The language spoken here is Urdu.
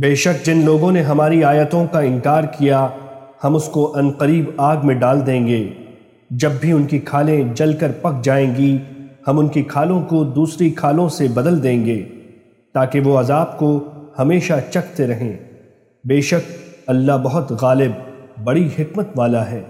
بے شک جن لوگوں نے ہماری آیتوں کا انکار کیا، ہم اس کو عنقریب آگ میں ڈال دیں گے۔ جب بھی ان کی کھالیں جل کر پک جائیں گی، ہم ان کی کھالوں کو دوسری کھالوں سے بدل دیں گے، تاکہ وہ عذاب کو ہمیشہ چکھتے رہیں۔ بے شک اللہ بہت غالب، بڑی حکمت والا ہے۔